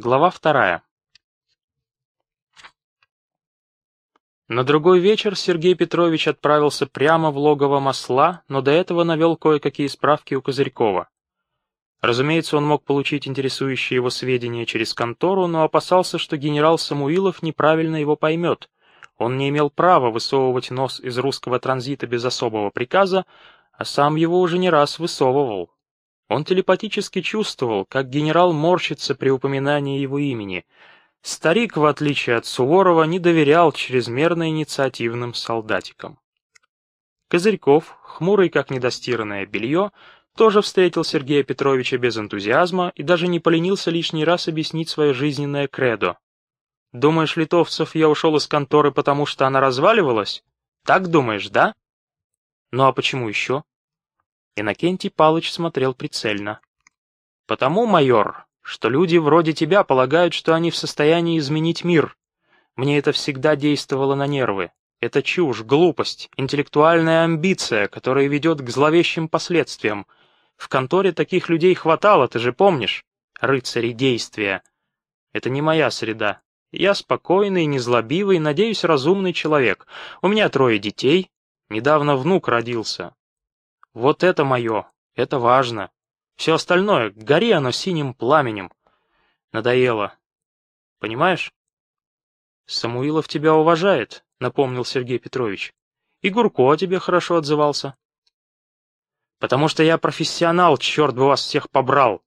Глава вторая. На другой вечер Сергей Петрович отправился прямо в логово масла, но до этого навел кое-какие справки у Козырькова. Разумеется, он мог получить интересующие его сведения через контору, но опасался, что генерал Самуилов неправильно его поймет. Он не имел права высовывать нос из русского транзита без особого приказа, а сам его уже не раз высовывал. Он телепатически чувствовал, как генерал морщится при упоминании его имени. Старик, в отличие от Суворова, не доверял чрезмерно инициативным солдатикам. Козырьков, хмурый как недостиранное белье, тоже встретил Сергея Петровича без энтузиазма и даже не поленился лишний раз объяснить свое жизненное кредо. «Думаешь, литовцев, я ушел из конторы, потому что она разваливалась? Так думаешь, да?» «Ну а почему еще?» Иннокентий Палыч смотрел прицельно. «Потому, майор, что люди вроде тебя полагают, что они в состоянии изменить мир. Мне это всегда действовало на нервы. Это чушь, глупость, интеллектуальная амбиция, которая ведет к зловещим последствиям. В конторе таких людей хватало, ты же помнишь? Рыцари действия. Это не моя среда. Я спокойный, незлобивый, надеюсь, разумный человек. У меня трое детей. Недавно внук родился. Вот это мое, это важно. Все остальное, гори оно синим пламенем. Надоело. Понимаешь? Самуилов тебя уважает, напомнил Сергей Петрович. И Гурко о тебе хорошо отзывался. Потому что я профессионал, черт бы вас всех побрал.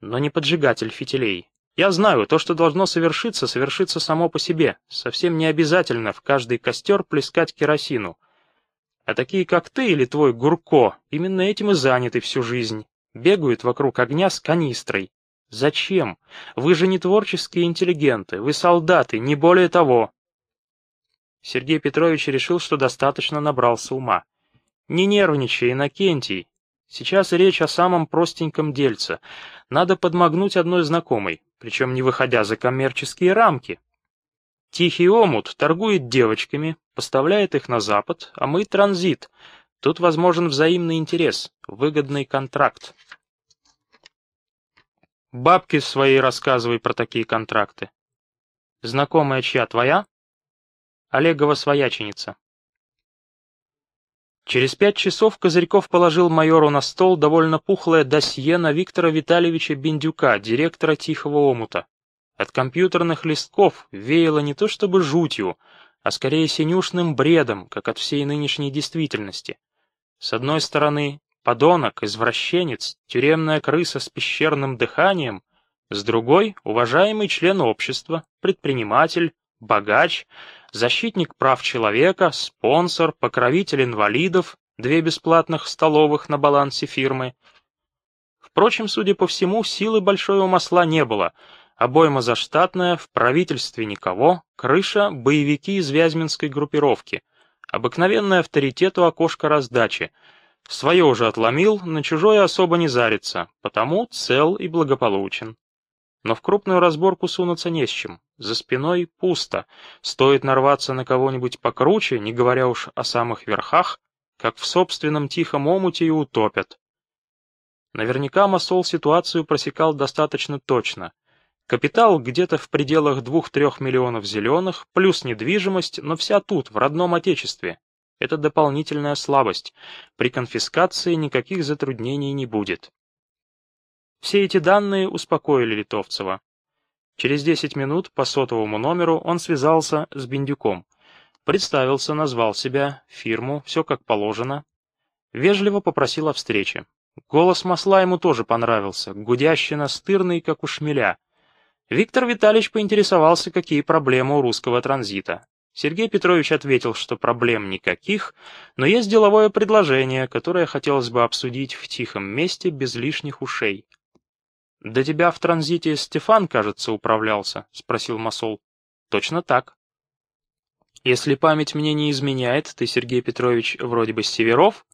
Но не поджигатель фитилей. Я знаю, то, что должно совершиться, совершится само по себе. Совсем не обязательно в каждый костер плескать керосину. А такие, как ты или твой Гурко, именно этим и заняты всю жизнь. Бегают вокруг огня с канистрой. Зачем? Вы же не творческие интеллигенты, вы солдаты, не более того. Сергей Петрович решил, что достаточно набрался ума. Не нервничай, Иннокентий. Сейчас речь о самом простеньком дельце. Надо подмогнуть одной знакомой, причем не выходя за коммерческие рамки. Тихий омут торгует девочками, поставляет их на Запад, а мы транзит. Тут возможен взаимный интерес, выгодный контракт. Бабки своей рассказывай про такие контракты. Знакомая чья, твоя? Олегова свояченица. Через пять часов Козырьков положил майору на стол довольно пухлое досье на Виктора Витальевича Бендюка, директора Тихого омута. От компьютерных листков веяло не то чтобы жутью, а скорее синюшным бредом, как от всей нынешней действительности. С одной стороны, подонок, извращенец, тюремная крыса с пещерным дыханием, с другой — уважаемый член общества, предприниматель, богач, защитник прав человека, спонсор, покровитель инвалидов, две бесплатных столовых на балансе фирмы. Впрочем, судя по всему, силы большого масла не было — обойма заштатная, в правительстве никого, крыша — боевики из Вязьминской группировки, обыкновенный авторитет у окошка раздачи. Свое уже отломил, на чужое особо не зарится, потому цел и благополучен. Но в крупную разборку сунуться не с чем, за спиной пусто, стоит нарваться на кого-нибудь покруче, не говоря уж о самых верхах, как в собственном тихом омуте и утопят. Наверняка Масол ситуацию просекал достаточно точно — Капитал где-то в пределах 2-3 миллионов зеленых, плюс недвижимость, но вся тут, в родном отечестве. Это дополнительная слабость. При конфискации никаких затруднений не будет. Все эти данные успокоили Литовцева. Через 10 минут по сотовому номеру он связался с Бендюком. Представился, назвал себя, фирму, все как положено. Вежливо попросил о встрече. Голос масла ему тоже понравился, гудящий настырный, как у шмеля. Виктор Витальевич поинтересовался, какие проблемы у русского транзита. Сергей Петрович ответил, что проблем никаких, но есть деловое предложение, которое хотелось бы обсудить в тихом месте без лишних ушей. «До тебя в транзите Стефан, кажется, управлялся?» — спросил Масол. «Точно так». «Если память мне не изменяет, ты, Сергей Петрович, вроде бы северов?»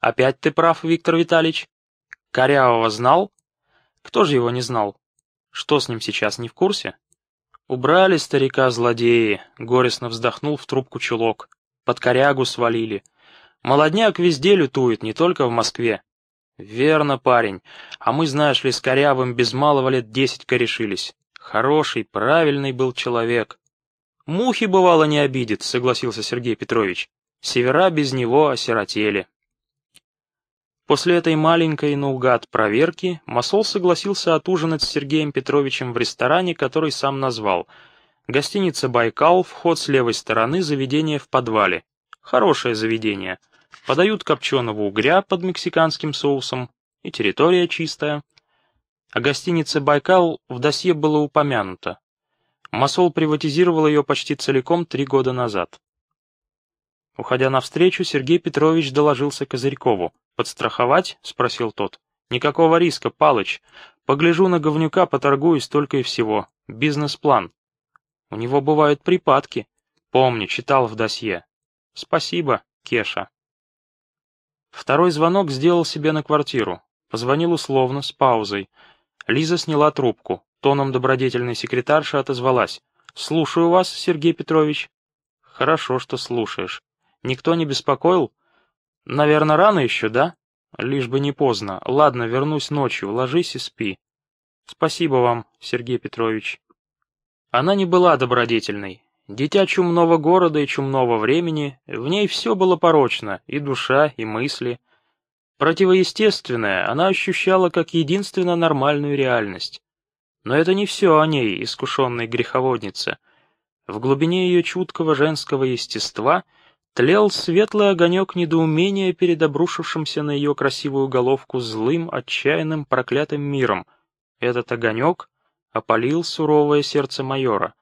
«Опять ты прав, Виктор Витальевич». «Корявого знал?» «Кто же его не знал?» Что с ним сейчас, не в курсе? Убрали старика-злодеи, горестно вздохнул в трубку чулок. Под корягу свалили. Молодняк везде лютует, не только в Москве. Верно, парень. А мы, знаешь ли, с корявым без малого лет десять корешились. Хороший, правильный был человек. Мухи, бывало, не обидит, согласился Сергей Петрович. Севера без него осиротели. После этой маленькой наугад проверки Масол согласился отужинать с Сергеем Петровичем в ресторане, который сам назвал. Гостиница «Байкал», вход с левой стороны, заведение в подвале. Хорошее заведение. Подают копченого угря под мексиканским соусом, и территория чистая. О гостинице «Байкал» в досье было упомянуто. Масол приватизировал ее почти целиком три года назад. Уходя навстречу, Сергей Петрович доложился Козырькову. «Подстраховать?» — спросил тот. «Никакого риска, Палыч. Погляжу на говнюка, поторгуюсь только и всего. Бизнес-план. У него бывают припадки. Помню, читал в досье. Спасибо, Кеша». Второй звонок сделал себе на квартиру. Позвонил условно, с паузой. Лиза сняла трубку. Тоном добродетельной секретарши отозвалась. «Слушаю вас, Сергей Петрович». «Хорошо, что слушаешь. Никто не беспокоил?» «Наверное, рано еще, да?» «Лишь бы не поздно. Ладно, вернусь ночью. Ложись и спи». «Спасибо вам, Сергей Петрович». Она не была добродетельной. Дитя чумного города и чумного времени, в ней все было порочно, и душа, и мысли. Противоестественное она ощущала как единственно нормальную реальность. Но это не все о ней, искушенной греховоднице. В глубине ее чуткого женского естества тлел светлый огонек недоумения перед обрушившимся на ее красивую головку злым, отчаянным, проклятым миром. Этот огонек опалил суровое сердце майора.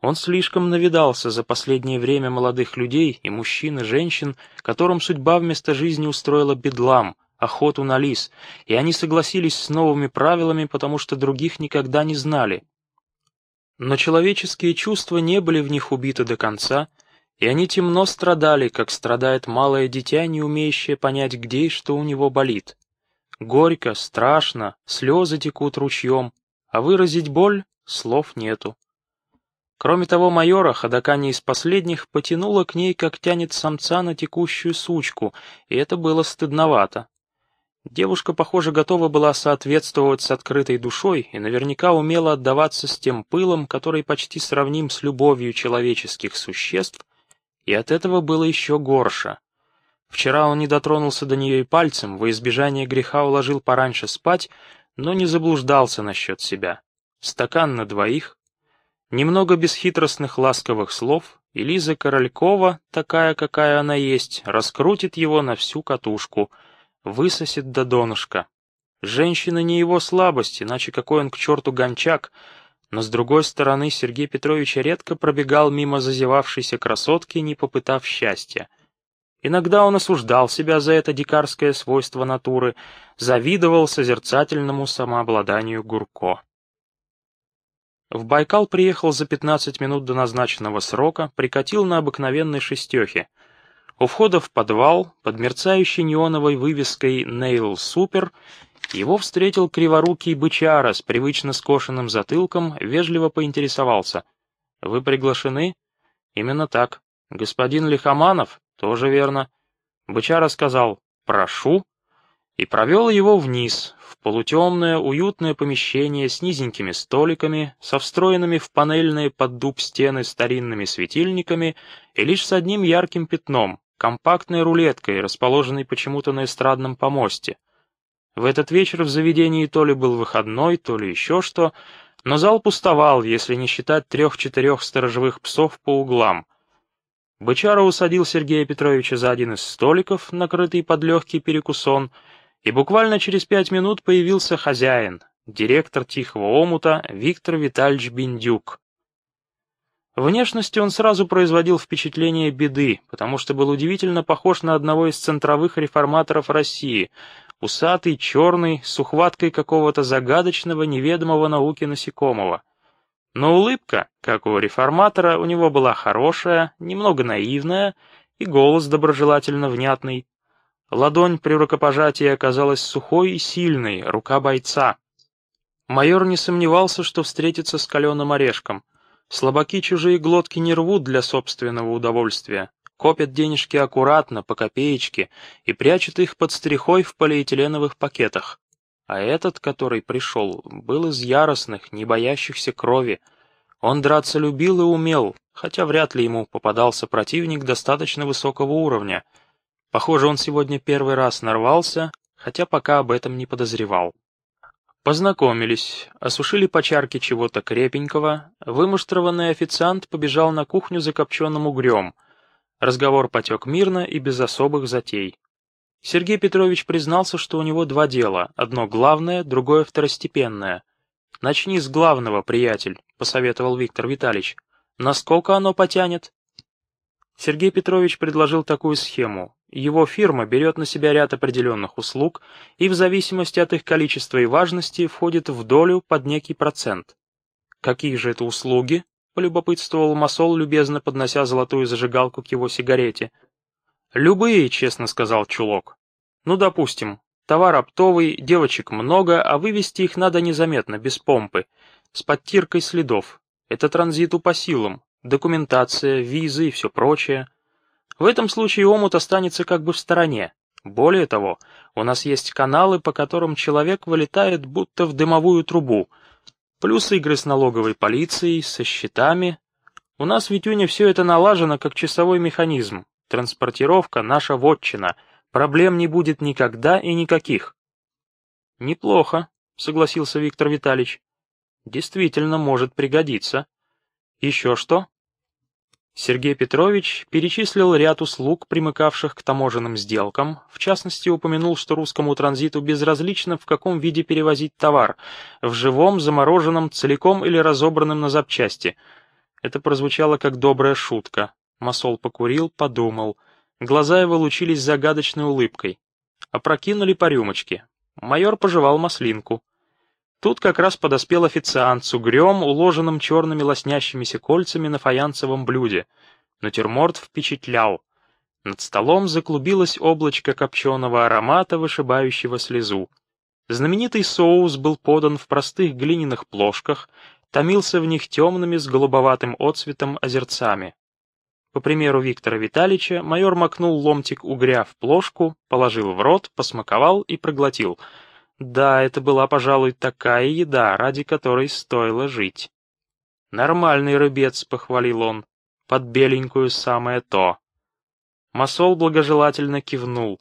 Он слишком навидался за последнее время молодых людей и мужчин и женщин, которым судьба вместо жизни устроила бедлам — охоту на лис, и они согласились с новыми правилами, потому что других никогда не знали. Но человеческие чувства не были в них убиты до конца, и они темно страдали, как страдает малое дитя, не умеющее понять, где и что у него болит. Горько, страшно, слезы текут ручьем, а выразить боль слов нету. Кроме того, майора, ходока не из последних, потянуло к ней, как тянет самца на текущую сучку, и это было стыдновато. Девушка, похоже, готова была соответствовать с открытой душой и наверняка умела отдаваться с тем пылом, который почти сравним с любовью человеческих существ, и от этого было еще горше. Вчера он не дотронулся до нее и пальцем, во избежание греха уложил пораньше спать, но не заблуждался насчет себя. Стакан на двоих, немного бесхитростных ласковых слов, и Лиза Королькова, такая, какая она есть, раскрутит его на всю катушку — высосет до донышка. Женщина не его слабость, иначе какой он к черту гончак, но с другой стороны Сергей Петрович редко пробегал мимо зазевавшейся красотки, не попытав счастья. Иногда он осуждал себя за это дикарское свойство натуры, завидовал созерцательному самообладанию Гурко. В Байкал приехал за 15 минут до назначенного срока, прикатил на обыкновенной шестехе — у входа в подвал, под мерцающей неоновой вывеской «Нейл Супер», его встретил криворукий бычара с привычно скошенным затылком, вежливо поинтересовался. «Вы приглашены?» «Именно так. Господин Лихоманов?» «Тоже верно». Бычара сказал «Прошу» и провел его вниз, в полутемное, уютное помещение с низенькими столиками, со встроенными в панельные под дуб стены старинными светильниками и лишь с одним ярким пятном, компактной рулеткой, расположенной почему-то на эстрадном помосте. В этот вечер в заведении то ли был выходной, то ли еще что, но зал пустовал, если не считать трех-четырех сторожевых псов по углам. Бычара усадил Сергея Петровича за один из столиков, накрытый под легкий перекусон, и буквально через пять минут появился хозяин, директор Тихого омута Виктор Витальевич Биндюк. Внешностью он сразу производил впечатление беды, потому что был удивительно похож на одного из центровых реформаторов России, усатый, черный, с ухваткой какого-то загадочного, неведомого науки насекомого. Но улыбка, как у реформатора, у него была хорошая, немного наивная, и голос доброжелательно внятный. Ладонь при рукопожатии оказалась сухой и сильной, рука бойца. Майор не сомневался, что встретится с каленым орешком — Слабаки чужие глотки не рвут для собственного удовольствия, копят денежки аккуратно, по копеечке, и прячут их под стрихой в полиэтиленовых пакетах. А этот, который пришел, был из яростных, не боящихся крови. Он драться любил и умел, хотя вряд ли ему попадался противник достаточно высокого уровня. Похоже, он сегодня первый раз нарвался, хотя пока об этом не подозревал. Познакомились, осушили по чарке чего-то крепенького, вымуштрованный официант побежал на кухню за копченым угрем. Разговор потек мирно и без особых затей. Сергей Петрович признался, что у него два дела, одно главное, другое второстепенное. «Начни с главного, приятель», — посоветовал Виктор Витальевич. «Насколько оно потянет?» Сергей Петрович предложил такую схему. Его фирма берет на себя ряд определенных услуг и в зависимости от их количества и важности входит в долю под некий процент. «Какие же это услуги?» — полюбопытствовал Масол, любезно поднося золотую зажигалку к его сигарете. «Любые», — честно сказал Чулок. «Ну, допустим, товар оптовый, девочек много, а вывести их надо незаметно, без помпы, с подтиркой следов. Это транзиту по силам, документация, визы и все прочее». В этом случае омут останется как бы в стороне. Более того, у нас есть каналы, по которым человек вылетает будто в дымовую трубу. Плюс игры с налоговой полицией, со счетами. У нас в Витюне все это налажено как часовой механизм. Транспортировка — наша вотчина. Проблем не будет никогда и никаких. Неплохо, согласился Виктор Витальевич. Действительно может пригодиться. Еще что? Сергей Петрович перечислил ряд услуг, примыкавших к таможенным сделкам, в частности упомянул, что русскому транзиту безразлично, в каком виде перевозить товар, в живом, замороженном, целиком или разобранном на запчасти. Это прозвучало как добрая шутка. Масол покурил, подумал. Глаза его лучились загадочной улыбкой. Опрокинули по рюмочке. Майор пожевал маслинку. Тут как раз подоспел официант с угрем, уложенным черными лоснящимися кольцами на фаянсовом блюде. Натюрморт впечатлял. Над столом заклубилось облачко копченого аромата, вышибающего слезу. Знаменитый соус был подан в простых глиняных плошках, томился в них темными с голубоватым отцветом озерцами. По примеру Виктора Витальевича, майор макнул ломтик угря в плошку, положил в рот, посмаковал и проглотил — да, это была, пожалуй, такая еда, ради которой стоило жить. «Нормальный рыбец», — похвалил он, — «под беленькую самое то». Масол благожелательно кивнул.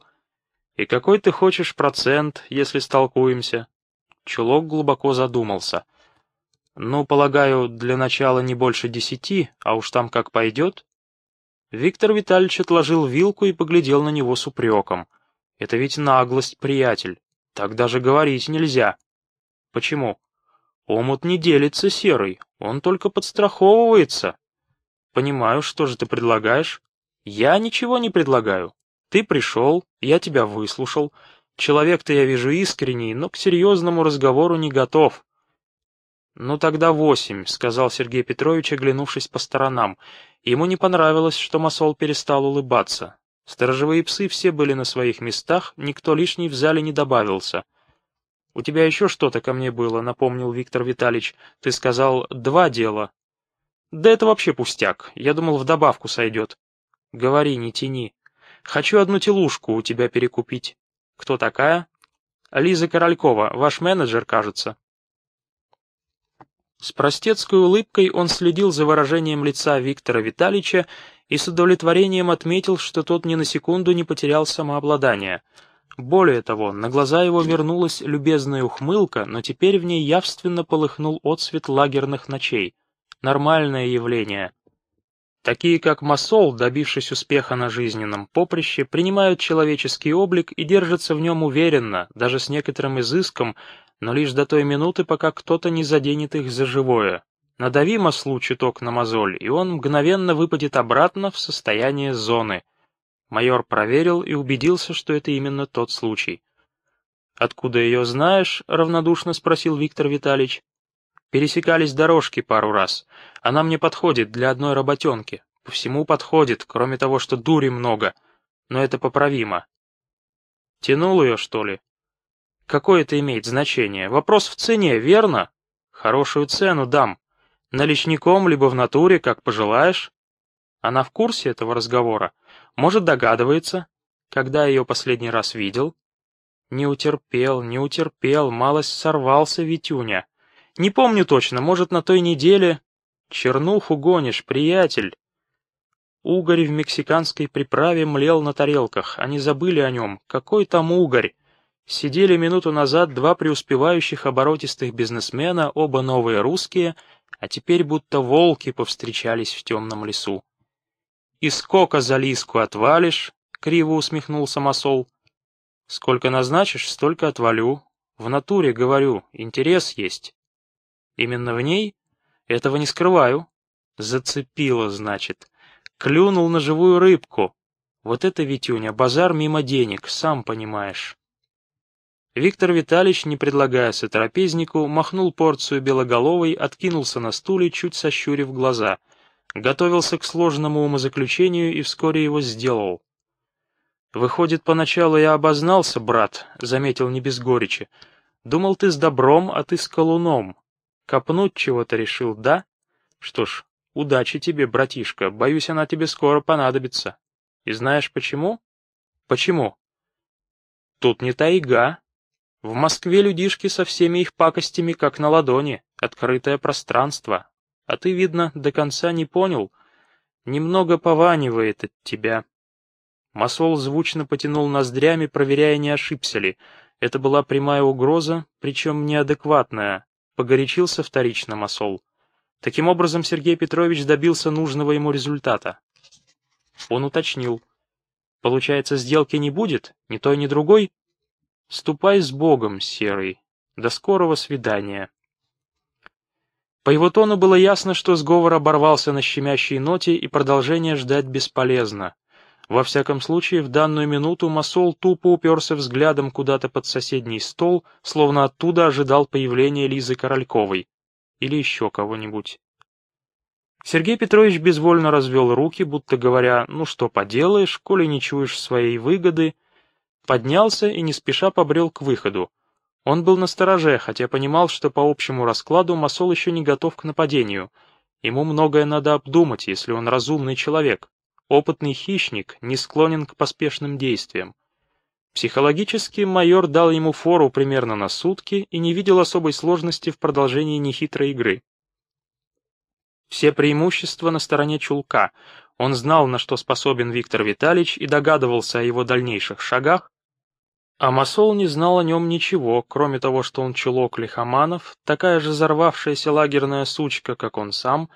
«И какой ты хочешь процент, если столкуемся?» Чулок глубоко задумался. «Ну, полагаю, для начала не больше десяти, а уж там как пойдет». Виктор Витальевич отложил вилку и поглядел на него с упреком. «Это ведь наглость, приятель. Так даже говорить нельзя. Почему? Омут не делится серый, он только подстраховывается. Понимаю, что же ты предлагаешь? Я ничего не предлагаю. Ты пришел, я тебя выслушал. Человек-то я вижу искренний, но к серьезному разговору не готов. «Ну тогда восемь», — сказал Сергей Петрович, оглянувшись по сторонам. Ему не понравилось, что Масол перестал улыбаться. Сторожевые псы все были на своих местах, никто лишний в зале не добавился. «У тебя еще что-то ко мне было», — напомнил Виктор Витальевич. «Ты сказал, два дела». «Да это вообще пустяк. Я думал, в добавку сойдет». «Говори, не тяни. Хочу одну телушку у тебя перекупить». «Кто такая?» «Лиза Королькова, ваш менеджер, кажется». С простецкой улыбкой он следил за выражением лица Виктора Витальевича и с удовлетворением отметил, что тот ни на секунду не потерял самообладание. Более того, на глаза его вернулась любезная ухмылка, но теперь в ней явственно полыхнул отсвет лагерных ночей. Нормальное явление. Такие, как Масол, добившись успеха на жизненном поприще, принимают человеческий облик и держатся в нем уверенно, даже с некоторым изыском, но лишь до той минуты, пока кто-то не заденет их за живое. Надави маслу чуток на мозоль, и он мгновенно выпадет обратно в состояние зоны. Майор проверил и убедился, что это именно тот случай. «Откуда ее знаешь?» — равнодушно спросил Виктор Витальевич. «Пересекались дорожки пару раз. Она мне подходит для одной работенки. По всему подходит, кроме того, что дури много. Но это поправимо». «Тянул ее, что ли?» «Какое это имеет значение? Вопрос в цене, верно?» «Хорошую цену дам. Наличником, либо в натуре, как пожелаешь. Она в курсе этого разговора. Может, догадывается, когда ее последний раз видел. Не утерпел, не утерпел, малость сорвался Витюня. Не помню точно, может, на той неделе... Чернуху гонишь, приятель. Угорь в мексиканской приправе млел на тарелках, они забыли о нем. Какой там угорь? Сидели минуту назад два преуспевающих оборотистых бизнесмена, оба новые русские, а теперь будто волки повстречались в темном лесу. «И сколько за лиску отвалишь?» — криво усмехнулся Масол. «Сколько назначишь, столько отвалю. В натуре, говорю, интерес есть». «Именно в ней? Этого не скрываю». «Зацепило, значит. Клюнул на живую рыбку. Вот это, Витюня, базар мимо денег, сам понимаешь». Виктор Витальевич, не предлагая сотрапезнику, махнул порцию белоголовой, откинулся на стуле, чуть сощурив глаза. Готовился к сложному умозаключению и вскоре его сделал. «Выходит, поначалу я обознался, брат», — заметил не без горечи. «Думал, ты с добром, а ты с колуном. Копнуть чего-то решил, да? Что ж, удачи тебе, братишка, боюсь, она тебе скоро понадобится. И знаешь почему? Почему? Тут не тайга, в Москве людишки со всеми их пакостями как на ладони, открытое пространство. А ты, видно, до конца не понял. Немного пованивает от тебя. Масол звучно потянул ноздрями, проверяя, не ошибся ли. Это была прямая угроза, причем неадекватная. Погорячился вторично Масол. Таким образом, Сергей Петрович добился нужного ему результата. Он уточнил. «Получается, сделки не будет? Ни той, ни другой?» «Ступай с Богом, Серый. До скорого свидания». По его тону было ясно, что сговор оборвался на щемящей ноте, и продолжение ждать бесполезно. Во всяком случае, в данную минуту Масол тупо уперся взглядом куда-то под соседний стол, словно оттуда ожидал появления Лизы Корольковой. Или еще кого-нибудь. Сергей Петрович безвольно развел руки, будто говоря, ну что поделаешь, коли не чуешь своей выгоды, поднялся и не спеша побрел к выходу. Он был настороже, хотя понимал, что по общему раскладу Масол еще не готов к нападению. Ему многое надо обдумать, если он разумный человек. Опытный хищник, не склонен к поспешным действиям. Психологически майор дал ему фору примерно на сутки и не видел особой сложности в продолжении нехитрой игры. Все преимущества на стороне Чулка. Он знал, на что способен Виктор Витальевич и догадывался о его дальнейших шагах, а не знал о нем ничего, кроме того, что он чулок Лихоманов, такая же взорвавшаяся лагерная сучка, как он сам,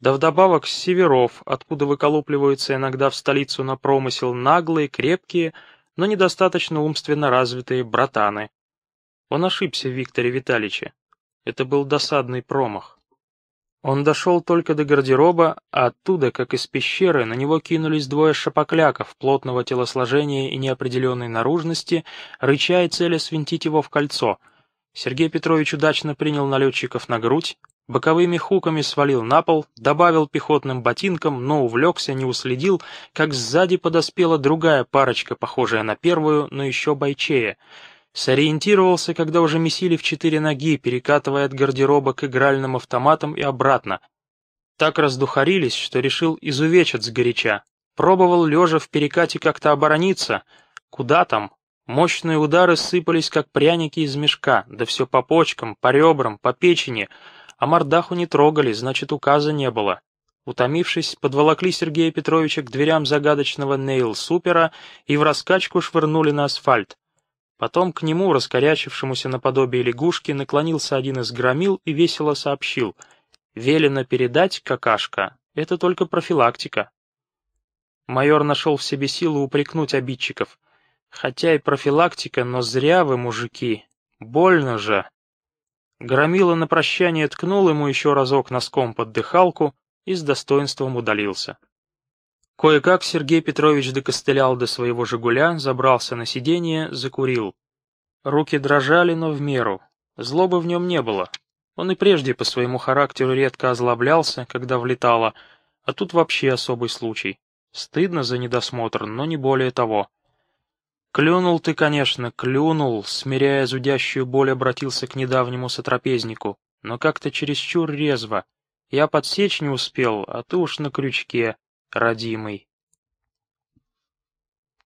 да вдобавок с северов, откуда выколупливаются иногда в столицу на промысел наглые, крепкие, но недостаточно умственно развитые братаны. Он ошибся в Викторе Витальевиче. Это был досадный промах. Он дошел только до гардероба, а оттуда, как из пещеры, на него кинулись двое шапокляков плотного телосложения и неопределенной наружности, рыча и целя свинтить его в кольцо. Сергей Петрович удачно принял налетчиков на грудь, боковыми хуками свалил на пол, добавил пехотным ботинкам, но увлекся, не уследил, как сзади подоспела другая парочка, похожая на первую, но еще бойчее — Сориентировался, когда уже месили в четыре ноги, перекатывая от гардероба к игральным автоматам и обратно. Так раздухарились, что решил изувечить сгоряча. Пробовал лежа в перекате как-то оборониться. Куда там? Мощные удары сыпались, как пряники из мешка, да все по почкам, по ребрам, по печени. А мордаху не трогали, значит, указа не было. Утомившись, подволокли Сергея Петровича к дверям загадочного Нейл-супера и в раскачку швырнули на асфальт. Потом к нему, раскорячившемуся наподобие лягушки, наклонился один из громил и весело сообщил. «Велено передать, какашка, это только профилактика». Майор нашел в себе силу упрекнуть обидчиков. «Хотя и профилактика, но зря вы, мужики. Больно же». Громила на прощание ткнул ему еще разок носком под дыхалку и с достоинством удалился. Кое-как Сергей Петрович докостылял до своего «Жигуля», забрался на сиденье, закурил. Руки дрожали, но в меру. Злобы в нем не было. Он и прежде по своему характеру редко озлоблялся, когда влетало, а тут вообще особый случай. Стыдно за недосмотр, но не более того. «Клюнул ты, конечно, клюнул», смиряя зудящую боль, обратился к недавнему сотрапезнику, но как-то чересчур резво. Я подсечь не успел, а ты уж на крючке родимый.